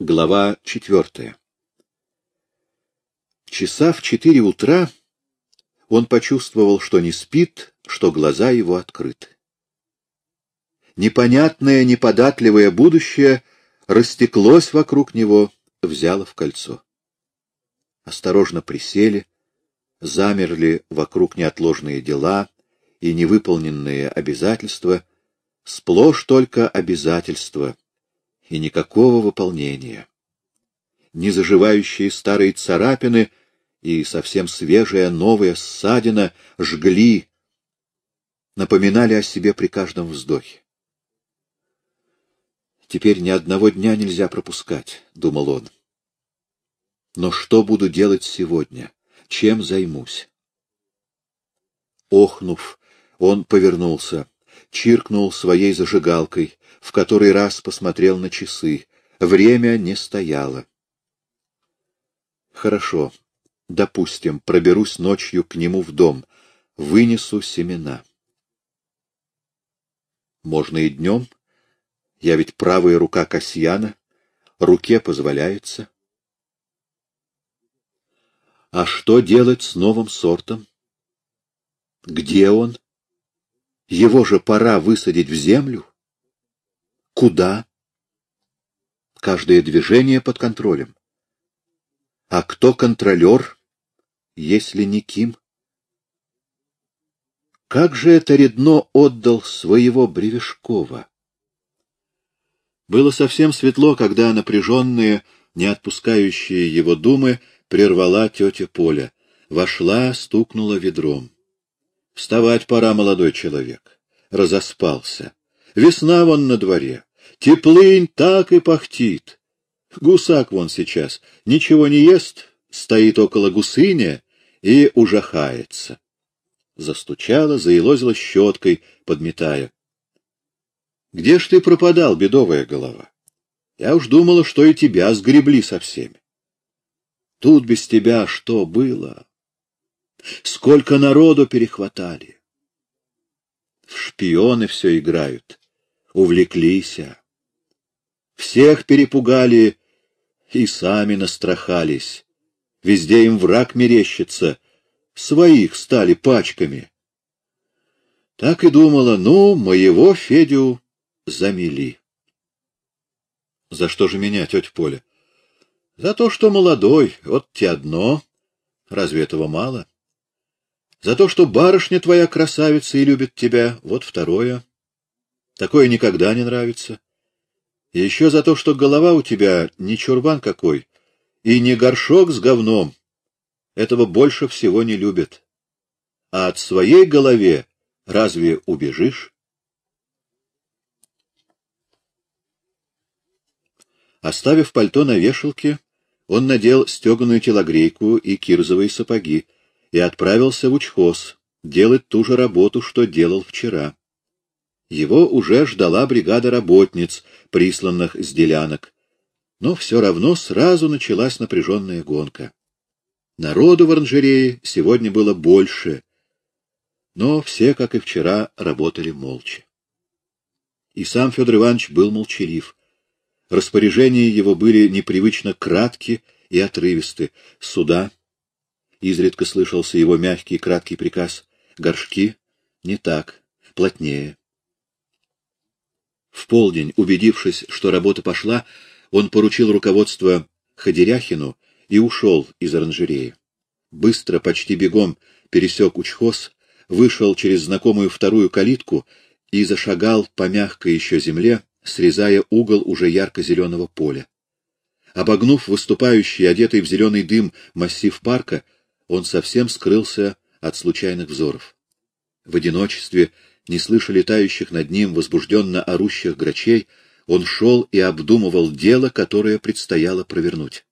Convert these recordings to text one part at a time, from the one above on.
Глава четвертая Часа в четыре утра он почувствовал, что не спит, что глаза его открыты. Непонятное, неподатливое будущее растеклось вокруг него, взяло в кольцо. Осторожно присели, замерли вокруг неотложные дела и невыполненные обязательства, сплошь только обязательства — и никакого выполнения. Незаживающие старые царапины и совсем свежая новая ссадина жгли, напоминали о себе при каждом вздохе. «Теперь ни одного дня нельзя пропускать», — думал он. «Но что буду делать сегодня? Чем займусь?» Охнув, он повернулся, чиркнул своей зажигалкой, в который раз посмотрел на часы. Время не стояло. Хорошо. Допустим, проберусь ночью к нему в дом, вынесу семена. Можно и днем. Я ведь правая рука Касьяна, руке позволяется. А что делать с новым сортом? Где он? Его же пора высадить в землю. Куда? Каждое движение под контролем. А кто контролер, если не Ким? Как же это Редно отдал своего Бревешкова? Было совсем светло, когда напряженные, не отпускающие его думы, прервала тетя Поля. Вошла, стукнула ведром. Вставать пора, молодой человек. Разоспался. Весна вон на дворе. Теплынь так и пахтит. Гусак вон сейчас ничего не ест, стоит около гусыня и ужахается. Застучала, заелозила щеткой, подметая. — Где ж ты пропадал, бедовая голова? Я уж думала, что и тебя сгребли со всеми. Тут без тебя что было? Сколько народу перехватали! В шпионы все играют, увлеклись. Всех перепугали и сами настрахались. Везде им враг мерещится, своих стали пачками. Так и думала, ну, моего Федю замели. За что же меня, тетя Поля? За то, что молодой, вот те одно. Разве этого мало? За то, что барышня твоя красавица и любит тебя, вот второе. Такое никогда не нравится. И еще за то, что голова у тебя не чурбан какой, и не горшок с говном. Этого больше всего не любят. А от своей голове разве убежишь? Оставив пальто на вешалке, он надел стеганую телогрейку и кирзовые сапоги и отправился в учхоз делать ту же работу, что делал вчера. Его уже ждала бригада работниц, присланных с делянок. Но все равно сразу началась напряженная гонка. Народу в оранжерее сегодня было больше, но все, как и вчера, работали молча. И сам Федор Иванович был молчалив. Распоряжения его были непривычно кратки и отрывисты. Суда. Изредка слышался его мягкий краткий приказ. Горшки. Не так. Плотнее. В полдень, убедившись, что работа пошла, он поручил руководство Ходеряхину и ушел из оранжереи. Быстро, почти бегом, пересек учхоз, вышел через знакомую вторую калитку и зашагал по мягкой еще земле, срезая угол уже ярко-зеленого поля. Обогнув выступающий, одетый в зеленый дым, массив парка, он совсем скрылся от случайных взоров. В одиночестве не слыша летающих над ним возбужденно орущих грачей, он шел и обдумывал дело, которое предстояло провернуть.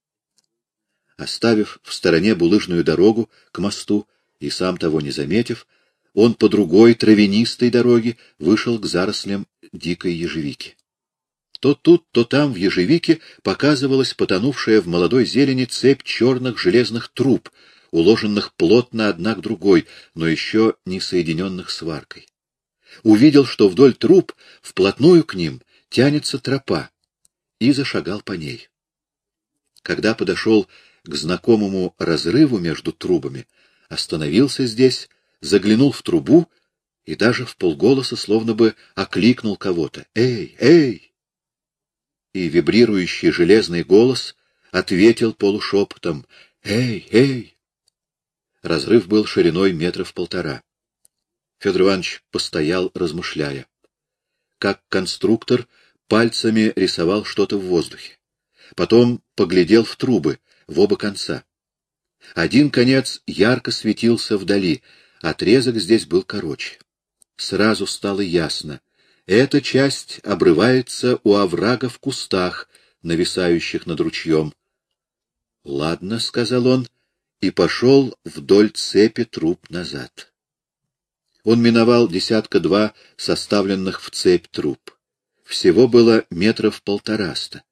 Оставив в стороне булыжную дорогу к мосту и сам того не заметив, он по другой травянистой дороге вышел к зарослям дикой ежевики. То тут, то там в ежевике показывалась потонувшая в молодой зелени цепь черных железных труб, уложенных плотно одна к другой, но еще не соединенных сваркой увидел, что вдоль труб, вплотную к ним, тянется тропа, и зашагал по ней. когда подошел к знакомому разрыву между трубами, остановился здесь, заглянул в трубу и даже в полголоса словно бы окликнул кого-то. «Эй, эй!» И вибрирующий железный голос ответил полушепотом. «Эй, эй!» Разрыв был шириной метров полтора. Федор Иванович постоял, размышляя. Как конструктор пальцами рисовал что-то в воздухе. Потом поглядел в трубы, в оба конца. Один конец ярко светился вдали, отрезок здесь был короче. Сразу стало ясно. Эта часть обрывается у оврага в кустах, нависающих над ручьем. — Ладно, — сказал он, и пошел вдоль цепи труб назад. Он миновал десятка-два составленных в цепь труб. Всего было метров полтораста.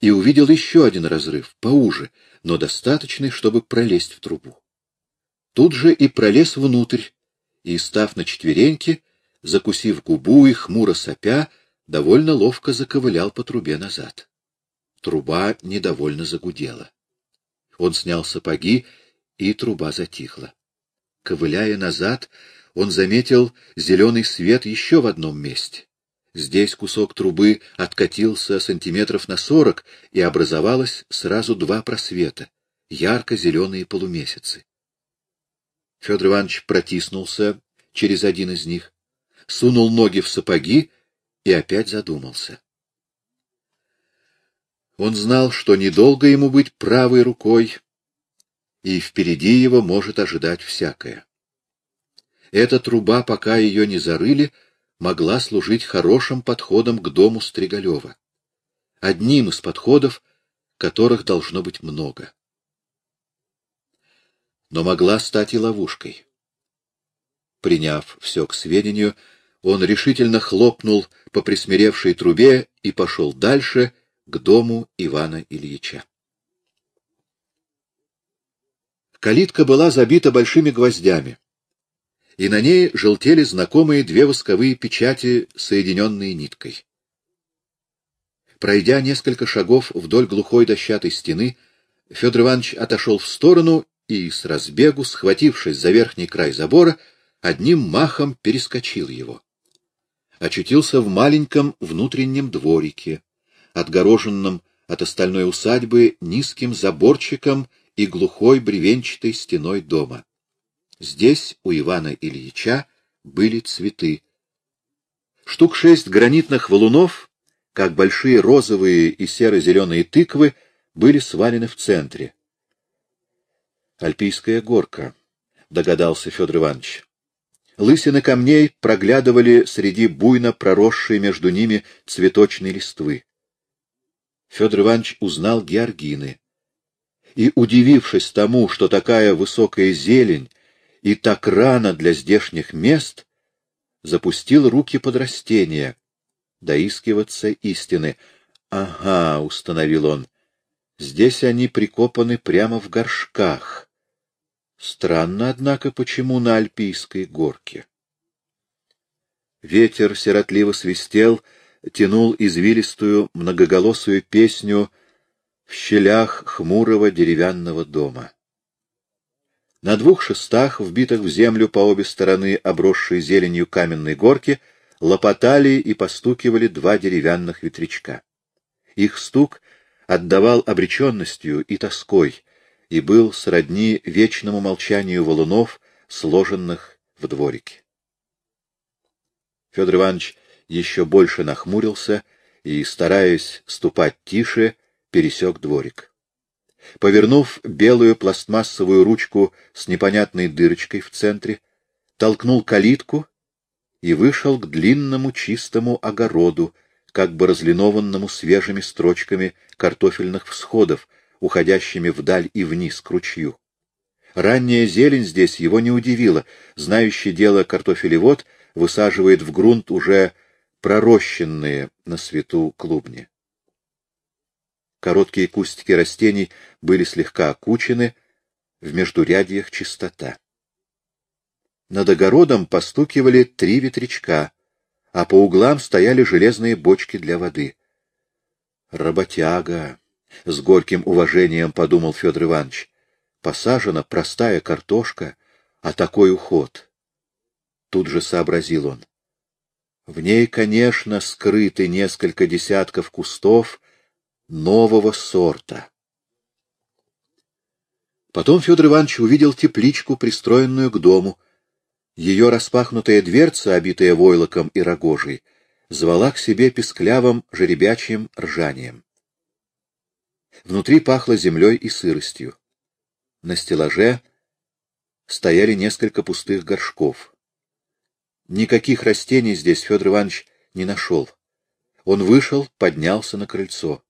И увидел еще один разрыв, поуже, но достаточный, чтобы пролезть в трубу. Тут же и пролез внутрь, и, став на четвереньки, закусив губу и хмуро сопя, довольно ловко заковылял по трубе назад. Труба недовольно загудела. Он снял сапоги, и труба затихла. Ковыляя назад, он заметил зеленый свет еще в одном месте. Здесь кусок трубы откатился сантиметров на сорок, и образовалось сразу два просвета — ярко-зеленые полумесяцы. Федор Иванович протиснулся через один из них, сунул ноги в сапоги и опять задумался. Он знал, что недолго ему быть правой рукой, и впереди его может ожидать всякое. Эта труба, пока ее не зарыли, могла служить хорошим подходом к дому Стригалева. Одним из подходов, которых должно быть много. Но могла стать и ловушкой. Приняв все к сведению, он решительно хлопнул по присмиревшей трубе и пошел дальше, к дому Ивана Ильича. Калитка была забита большими гвоздями, и на ней желтели знакомые две восковые печати, соединенные ниткой. Пройдя несколько шагов вдоль глухой дощатой стены, Федор Иванович отошел в сторону и, с разбегу, схватившись за верхний край забора, одним махом перескочил его. Очутился в маленьком внутреннем дворике, отгороженном от остальной усадьбы низким заборчиком и глухой бревенчатой стеной дома. Здесь у Ивана Ильича были цветы. Штук шесть гранитных валунов, как большие розовые и серо-зеленые тыквы, были свалены в центре. Альпийская горка, догадался Федор Иванович. Лысины камней проглядывали среди буйно проросшей между ними цветочной листвы. Федор Иванович узнал георгины. И, удивившись тому, что такая высокая зелень и так рано для здешних мест, запустил руки под растения, доискиваться истины. «Ага», — установил он, — «здесь они прикопаны прямо в горшках. Странно, однако, почему на Альпийской горке?» Ветер сиротливо свистел, тянул извилистую многоголосую песню в щелях хмурого деревянного дома. На двух шестах, вбитых в землю по обе стороны обросшей зеленью каменной горки, лопотали и постукивали два деревянных ветрячка. Их стук отдавал обреченностью и тоской, и был сродни вечному молчанию валунов, сложенных в дворике. Федор Иванович еще больше нахмурился и, стараясь ступать тише, пересек дворик. Повернув белую пластмассовую ручку с непонятной дырочкой в центре, толкнул калитку и вышел к длинному чистому огороду, как бы разлинованному свежими строчками картофельных всходов, уходящими вдаль и вниз к ручью. Ранняя зелень здесь его не удивила. Знающий дело картофелевод высаживает в грунт уже пророщенные на свету клубни. Короткие кустики растений были слегка окучены, в междурядьях чистота. Над огородом постукивали три ветрячка, а по углам стояли железные бочки для воды. Работяга, — с горьким уважением подумал Федор Иванович. Посажена простая картошка, а такой уход. Тут же сообразил он. В ней, конечно, скрыты несколько десятков кустов нового сорта. Потом Федор Иванович увидел тепличку, пристроенную к дому. Ее распахнутая дверца, обитая войлоком и рогожей, звала к себе песклявым жеребячьим ржанием. Внутри пахло землей и сыростью. На стеллаже стояли несколько пустых горшков. Никаких растений здесь Федор Иванович не нашел. Он вышел, поднялся на крыльцо.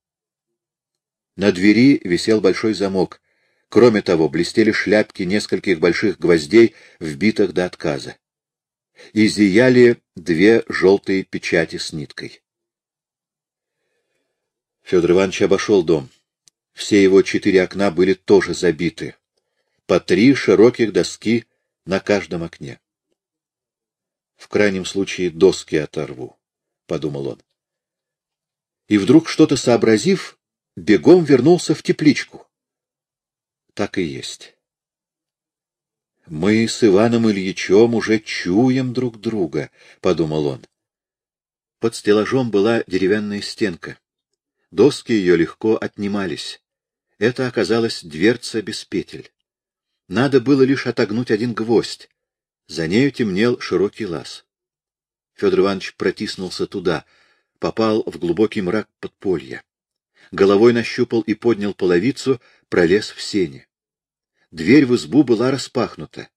На двери висел большой замок. Кроме того, блестели шляпки нескольких больших гвоздей, вбитых до отказа. И зияли две желтые печати с ниткой. Федор Иванович обошел дом. Все его четыре окна были тоже забиты. По три широких доски на каждом окне. В крайнем случае доски оторву, — подумал он. И вдруг, что-то сообразив, бегом вернулся в тепличку. Так и есть. «Мы с Иваном Ильичем уже чуем друг друга», — подумал он. Под стеллажом была деревянная стенка. Доски ее легко отнимались. Это оказалась дверца без петель. Надо было лишь отогнуть один гвоздь. За нею темнел широкий лаз. Федор Иванович протиснулся туда, попал в глубокий мрак подполья. Головой нащупал и поднял половицу, пролез в сени. Дверь в избу была распахнута.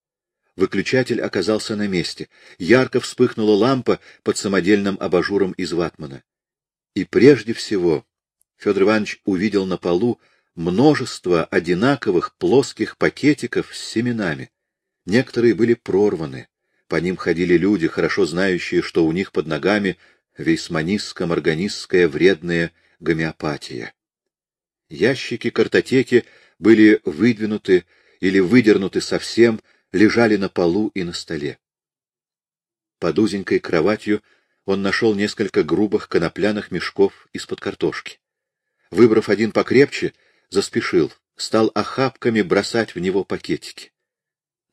Выключатель оказался на месте. Ярко вспыхнула лампа под самодельным абажуром из ватмана. И прежде всего Федор Иванович увидел на полу множество одинаковых плоских пакетиков с семенами. Некоторые были прорваны. По ним ходили люди, хорошо знающие, что у них под ногами вейсманистско-морганистская вредная гомеопатия. Ящики картотеки были выдвинуты или выдернуты совсем, лежали на полу и на столе. Под узенькой кроватью он нашел несколько грубых конопляных мешков из-под картошки. Выбрав один покрепче, заспешил, стал охапками бросать в него пакетики.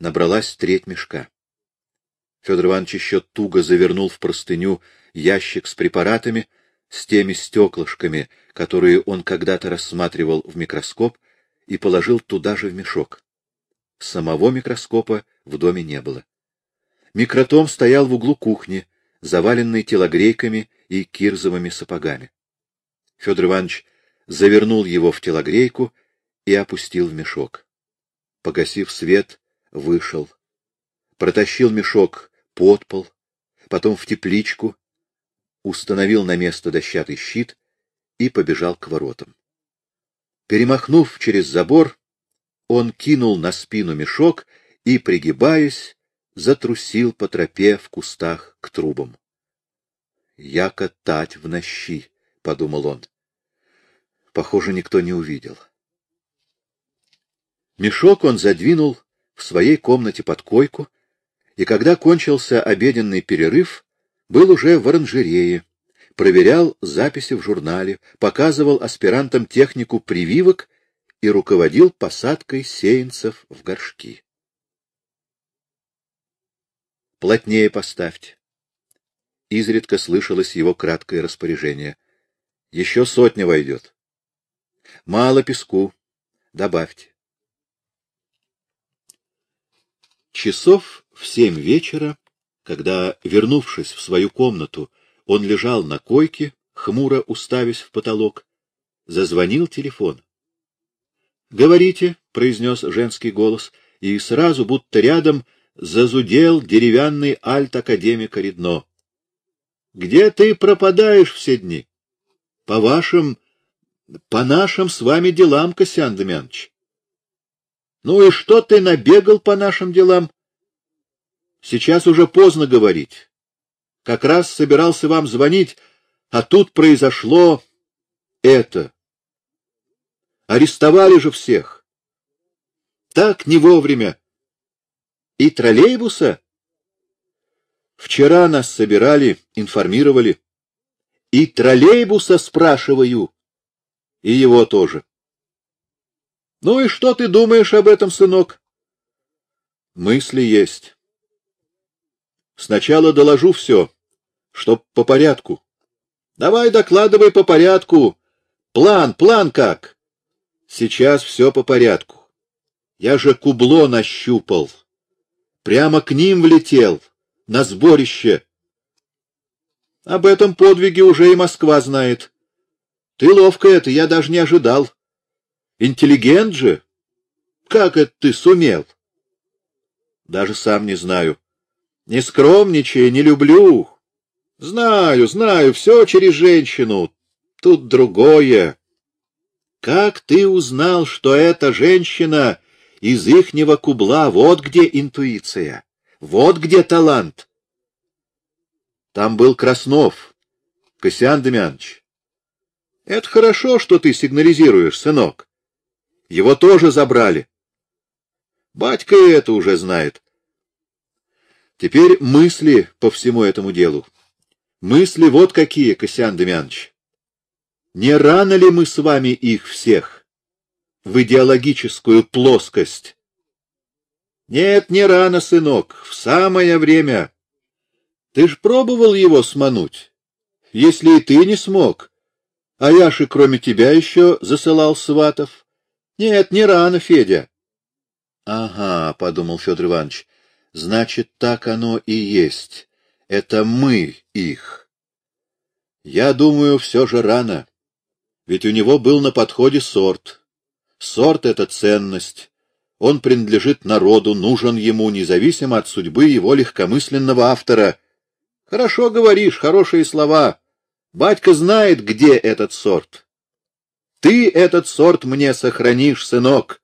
Набралась треть мешка. Федор Иванович еще туго завернул в простыню ящик с препаратами, с теми стеклышками, которые он когда-то рассматривал в микроскоп, и положил туда же в мешок. Самого микроскопа в доме не было. Микротом стоял в углу кухни, заваленный телогрейками и кирзовыми сапогами. Федор Иванович завернул его в телогрейку и опустил в мешок. Погасив свет, вышел. Протащил мешок под пол, потом в тепличку, установил на место дощатый щит и побежал к воротам. Перемахнув через забор, он кинул на спину мешок и, пригибаясь, затрусил по тропе в кустах к трубам. «Яко тать в нощи», — подумал он. Похоже, никто не увидел. Мешок он задвинул в своей комнате под койку, и когда кончился обеденный перерыв, был уже в оранжерее, проверял записи в журнале, показывал аспирантам технику прививок и руководил посадкой сеянцев в горшки. «Плотнее поставьте». Изредка слышалось его краткое распоряжение. «Еще сотня войдет». «Мало песку. Добавьте». Часов в семь вечера, когда, вернувшись в свою комнату, он лежал на койке, хмуро уставясь в потолок, зазвонил телефон. — Говорите, — произнес женский голос, и сразу, будто рядом, зазудел деревянный альт-академика Редно. — Где ты пропадаешь все дни? — По вашим, по нашим с вами делам, Косян Демьянович. Ну и что ты набегал по нашим делам? Сейчас уже поздно говорить. Как раз собирался вам звонить, а тут произошло это. Арестовали же всех. Так не вовремя. И троллейбуса? Вчера нас собирали, информировали. И троллейбуса спрашиваю. И его тоже. Ну и что ты думаешь об этом, сынок? Мысли есть. Сначала доложу все, чтоб по порядку. Давай докладывай по порядку. План, план как? Сейчас все по порядку. Я же кубло нащупал. Прямо к ним влетел, на сборище. Об этом подвиге уже и Москва знает. Ты ловко это, я даже не ожидал. Интеллигент же. Как это ты сумел? Даже сам не знаю. Не скромничай, не люблю. Знаю, знаю, все через женщину. Тут другое. Как ты узнал, что эта женщина из ихнего кубла? Вот где интуиция. Вот где талант. Там был Краснов, Косян Демьянович. Это хорошо, что ты сигнализируешь, сынок. Его тоже забрали. Батька это уже знает. Теперь мысли по всему этому делу. Мысли вот какие, Косян Демьянович. Не рано ли мы с вами их всех в идеологическую плоскость? Нет, не рано, сынок, в самое время. Ты ж пробовал его смануть. Если и ты не смог, а я же кроме тебя еще засылал сватов. Нет, не рано, Федя. Ага, подумал Федор Иванович. Значит, так оно и есть. Это мы их. Я думаю, все же рано. Ведь у него был на подходе сорт. Сорт — это ценность. Он принадлежит народу, нужен ему, независимо от судьбы его легкомысленного автора. Хорошо говоришь, хорошие слова. Батька знает, где этот сорт. Ты этот сорт мне сохранишь, сынок.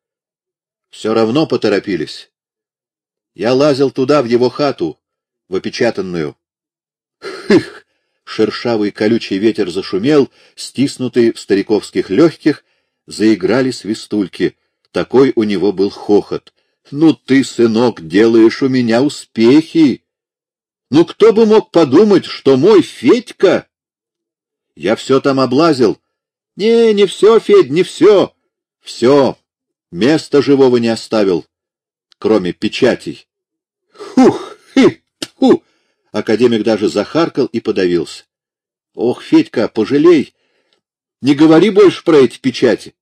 Все равно поторопились. Я лазил туда, в его хату, в опечатанную. Хых! Шершавый колючий ветер зашумел, стиснутый в стариковских легких, заиграли свистульки. Такой у него был хохот. «Ну ты, сынок, делаешь у меня успехи! Ну кто бы мог подумать, что мой Федька...» Я все там облазил. Не, не все, Федь, не все. Все. Места живого не оставил кроме печатей. Хух! Хи! Тьфу! Академик даже захаркал и подавился. Ох, Федька, пожалей! Не говори больше про эти печати.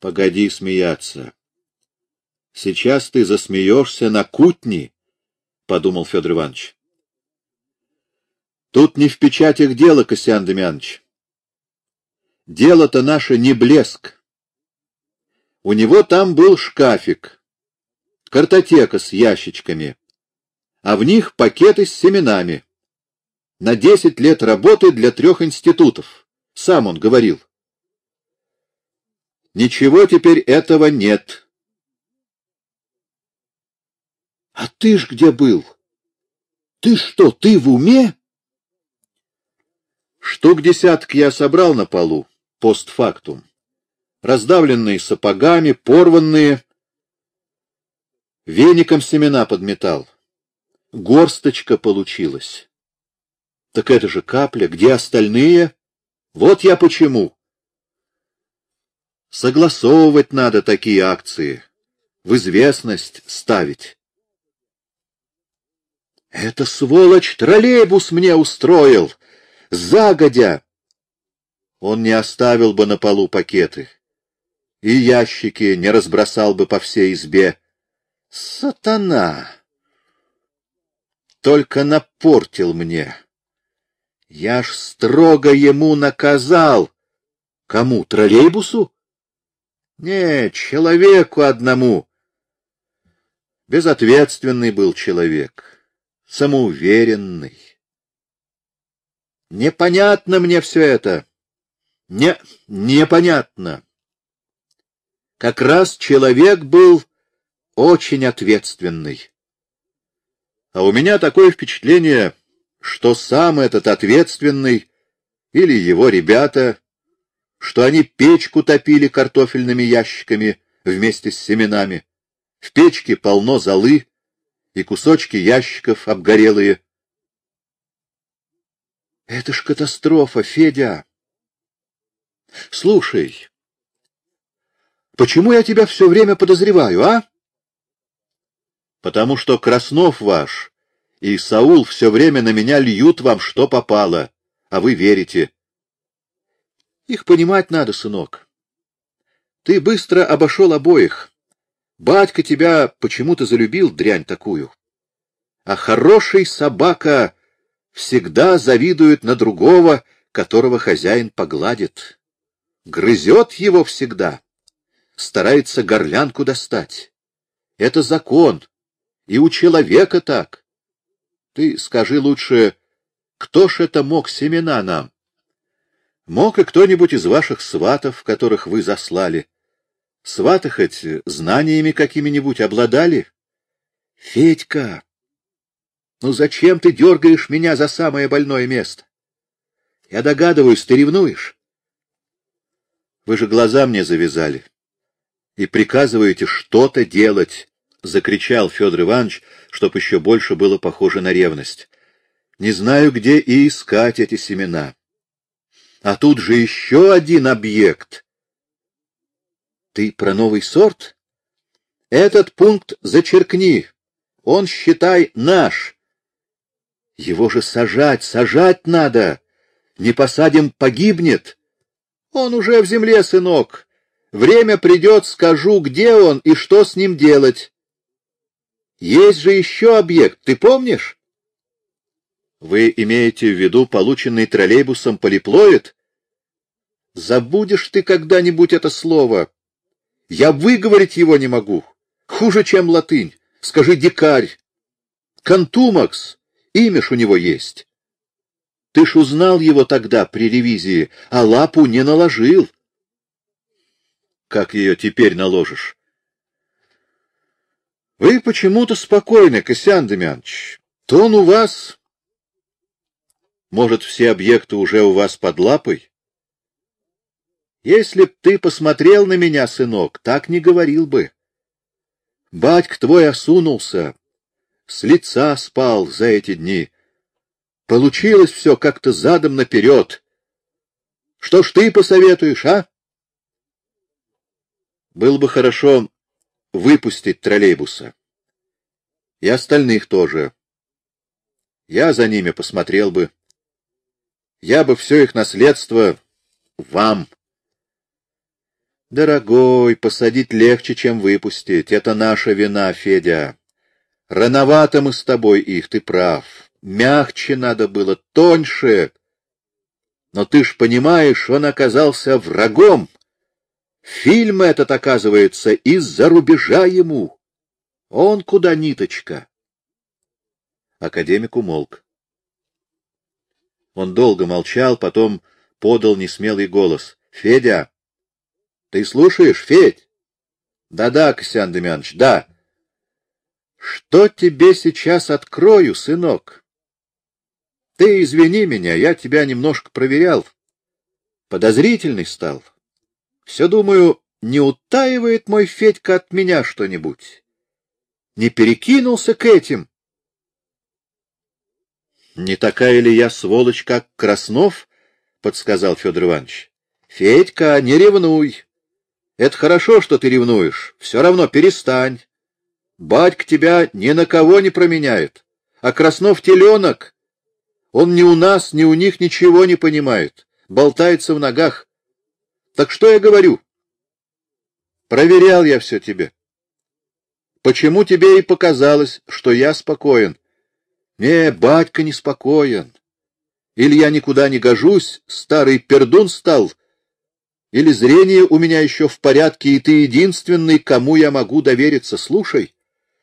Погоди смеяться. Сейчас ты засмеешься на кутни, — подумал Федор Иванович. Тут не в печатях дело, Косян Демьянович. Дело-то наше не блеск. У него там был шкафик, картотека с ящичками, а в них пакеты с семенами. На десять лет работы для трех институтов. Сам он говорил. Ничего теперь этого нет. А ты ж где был? Ты что, ты в уме? Штук десяток я собрал на полу, постфактум. Раздавленные сапогами, порванные, Веником семена подметал. Горсточка получилась. Так это же капля. Где остальные? Вот я почему. Согласовывать надо такие акции. В известность ставить. Это сволочь троллейбус мне устроил. Загодя. Он не оставил бы на полу пакеты. И ящики не разбросал бы по всей избе. Сатана! Только напортил мне. Я ж строго ему наказал. Кому, троллейбусу? Не, человеку одному. Безответственный был человек, самоуверенный. Непонятно мне все это. Не, непонятно. Как раз человек был очень ответственный. А у меня такое впечатление, что сам этот ответственный или его ребята, что они печку топили картофельными ящиками вместе с семенами. В печке полно золы и кусочки ящиков обгорелые. Это ж катастрофа, Федя. Слушай, почему я тебя все время подозреваю, а? Потому что Краснов ваш и Саул все время на меня льют вам, что попало, а вы верите. Их понимать надо, сынок. Ты быстро обошел обоих. Батька тебя почему-то залюбил, дрянь такую. А хороший собака всегда завидует на другого, которого хозяин погладит. Грызет его всегда, старается горлянку достать. Это закон, и у человека так. Ты скажи лучше, кто ж это мог семена нам? Мог и кто-нибудь из ваших сватов, которых вы заслали. Сваты хоть знаниями какими-нибудь обладали? Федька, ну зачем ты дергаешь меня за самое больное место? Я догадываюсь, ты ревнуешь. Вы же глаза мне завязали и приказываете что-то делать, — закричал Федор Иванович, чтоб еще больше было похоже на ревность. Не знаю, где и искать эти семена. А тут же еще один объект. Ты про новый сорт? Этот пункт зачеркни. Он, считай, наш. Его же сажать, сажать надо. Не посадим, погибнет. Он уже в земле, сынок. Время придет, скажу, где он и что с ним делать. Есть же еще объект, ты помнишь? Вы имеете в виду полученный троллейбусом полиплоид? Забудешь ты когда-нибудь это слово. Я выговорить его не могу. Хуже, чем латынь. Скажи дикарь. Контумакс. Имя ж у него есть. Ты ж узнал его тогда при ревизии, а лапу не наложил. Как ее теперь наложишь? Вы почему-то спокойны, Косян Демьянович. Тон у вас может, все объекты уже у вас под лапой? Если б ты посмотрел на меня, сынок, так не говорил бы. Батьк твой осунулся, с лица спал за эти дни. Получилось все как-то задом наперед. Что ж ты посоветуешь, а? Было бы хорошо выпустить троллейбуса. И остальных тоже. Я за ними посмотрел бы я бы все их наследство вам. Дорогой, посадить легче, чем выпустить. Это наша вина, Федя. Рановато мы с тобой их, ты прав. Мягче надо было, тоньше. Но ты ж понимаешь, он оказался врагом. Фильм этот, оказывается, из-за рубежа ему. Он куда ниточка. Академик умолк. Он долго молчал, потом подал несмелый голос. — Федя! Ты слушаешь, Федь? Да — Да-да, Косян Демьянович, да. — Что тебе сейчас открою, сынок? Ты извини меня, я тебя немножко проверял. Подозрительный стал. Все думаю, не утаивает мой Федька от меня что-нибудь? Не перекинулся к этим? — Не такая ли я сволочь, как Краснов? — подсказал Федор Иванович. — Федька, не ревнуй. Это хорошо, что ты ревнуешь. Все равно перестань. Батька тебя ни на кого не променяет. А Краснов теленок. Он ни у нас, ни у них ничего не понимает. Болтается в ногах. Так что я говорю? Проверял я все тебе. Почему тебе и показалось, что я спокоен? Не, батька неспокоен. Или я никуда не гожусь, старый пердун стал, или зрение у меня еще в порядке, и ты единственный, кому я могу довериться. Слушай,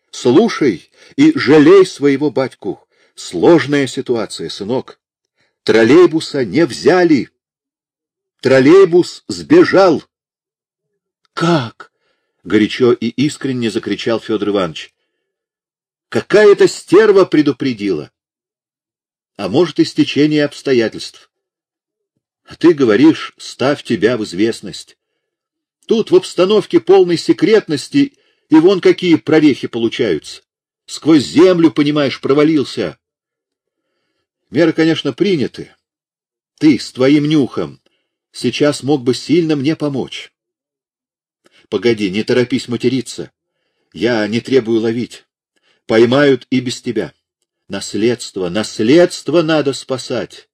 слушай и жалей своего батьку. Сложная ситуация, сынок. Троллейбуса не взяли. Троллейбус сбежал. — Как? — горячо и искренне закричал Федор Иванович. Какая-то стерва предупредила. А может, и стечение обстоятельств. А ты говоришь, ставь тебя в известность. Тут в обстановке полной секретности и вон какие прорехи получаются. Сквозь землю, понимаешь, провалился. Меры, конечно, приняты. Ты с твоим нюхом сейчас мог бы сильно мне помочь. Погоди, не торопись материться. Я не требую ловить. Поймают и без тебя. Наследство, наследство надо спасать.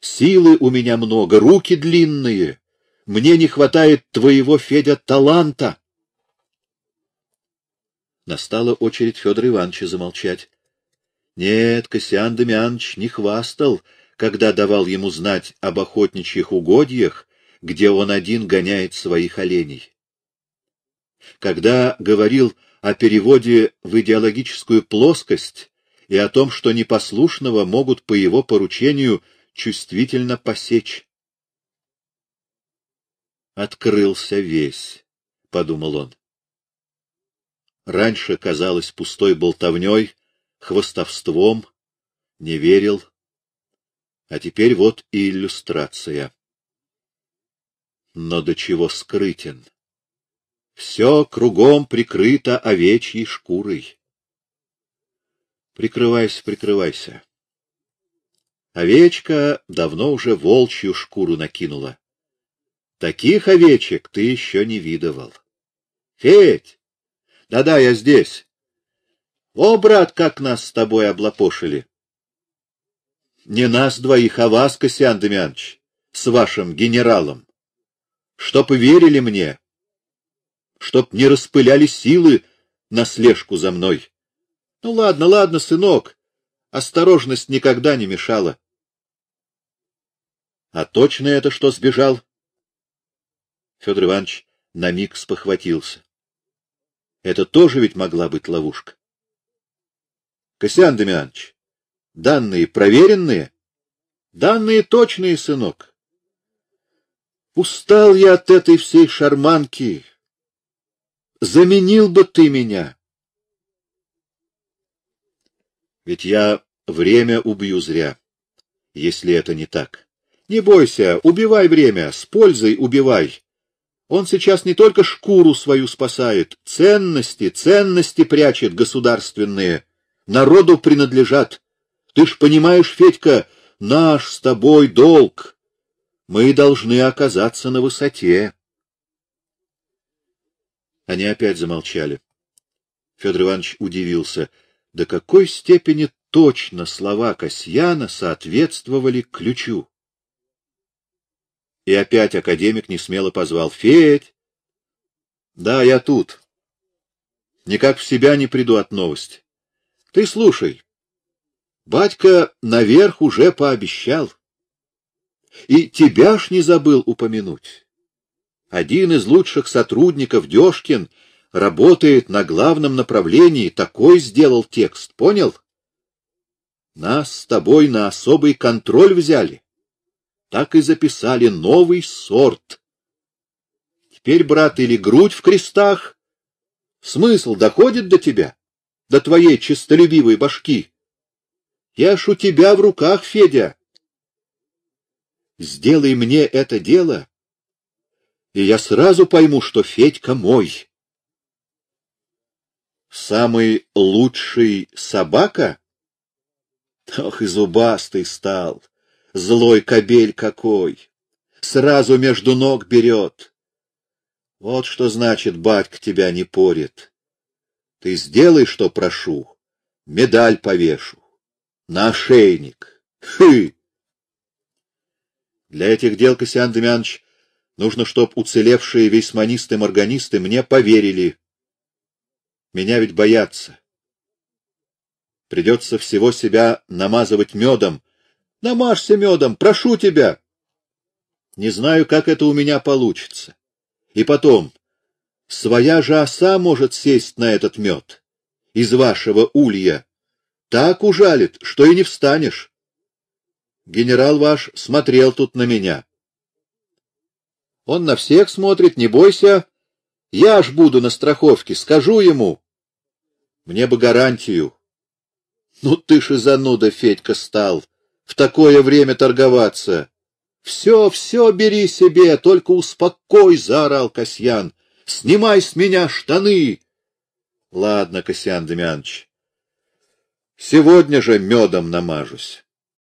Силы у меня много, руки длинные. Мне не хватает твоего, Федя, таланта. Настала очередь Федора Ивановича замолчать. Нет, Косян Демьянович не хвастал, когда давал ему знать об охотничьих угодьях, где он один гоняет своих оленей. Когда говорил о переводе в идеологическую плоскость и о том, что непослушного могут по его поручению чувствительно посечь. «Открылся весь», — подумал он. Раньше казалось пустой болтовней, хвостовством, не верил. А теперь вот и иллюстрация. Но до чего скрытен. Все кругом прикрыто овечьей шкурой. Прикрывайся, прикрывайся. Овечка давно уже волчью шкуру накинула. Таких овечек ты еще не видывал. Федь! Да-да, я здесь. О, брат, как нас с тобой облапошили! Не нас двоих, а вас, Косян Демьянович, с вашим генералом. Чтоб верили мне, чтоб не распыляли силы на слежку за мной. Ну ладно, ладно, сынок, осторожность никогда не мешала. А точно это что сбежал? Федор Иванович на миг спохватился. Это тоже ведь могла быть ловушка. Косян Демьянович, данные проверенные? Данные точные, сынок. Устал я от этой всей шарманки. Заменил бы ты меня. Ведь я время убью зря, если это не так. Не бойся, убивай время, с пользой убивай. Он сейчас не только шкуру свою спасает, ценности, ценности прячет государственные, народу принадлежат. Ты ж понимаешь, Федька, наш с тобой долг. Мы должны оказаться на высоте. Они опять замолчали. Федор Иванович удивился, до какой степени точно слова Касьяна соответствовали ключу. И опять академик несмело позвал. — Федь! — Да, я тут. Никак в себя не приду от новости. Ты слушай. Батька наверх уже пообещал. И тебя ж не забыл упомянуть. Один из лучших сотрудников, Дёшкин, работает на главном направлении, такой сделал текст, понял? Нас с тобой на особый контроль взяли так и записали новый сорт. Теперь, брат, или грудь в крестах, смысл доходит до тебя, до твоей честолюбивой башки. Я ж у тебя в руках, Федя. Сделай мне это дело, и я сразу пойму, что Федька мой. Самый лучший собака? Ох, и зубастый стал. Злой кобель какой! Сразу между ног берет. Вот что значит, батька тебя не порит. Ты сделай, что прошу, медаль повешу. На ошейник. Хы! Для этих дел, Косян Демьянович, нужно, чтоб уцелевшие весьманисты-морганисты мне поверили. Меня ведь боятся. Придется всего себя намазывать медом, Намажься медом, прошу тебя. Не знаю, как это у меня получится. И потом, своя же оса может сесть на этот мед из вашего улья. Так ужалит, что и не встанешь. Генерал ваш смотрел тут на меня. Он на всех смотрит, не бойся. Я ж буду на страховке, скажу ему. Мне бы гарантию. Ну ты ж и зануда, Федька, стал в такое время торговаться. — Все, все бери себе, только успокой, — заорал Касьян. — Снимай с меня штаны. — Ладно, Касьян Демьянович, сегодня же медом намажусь.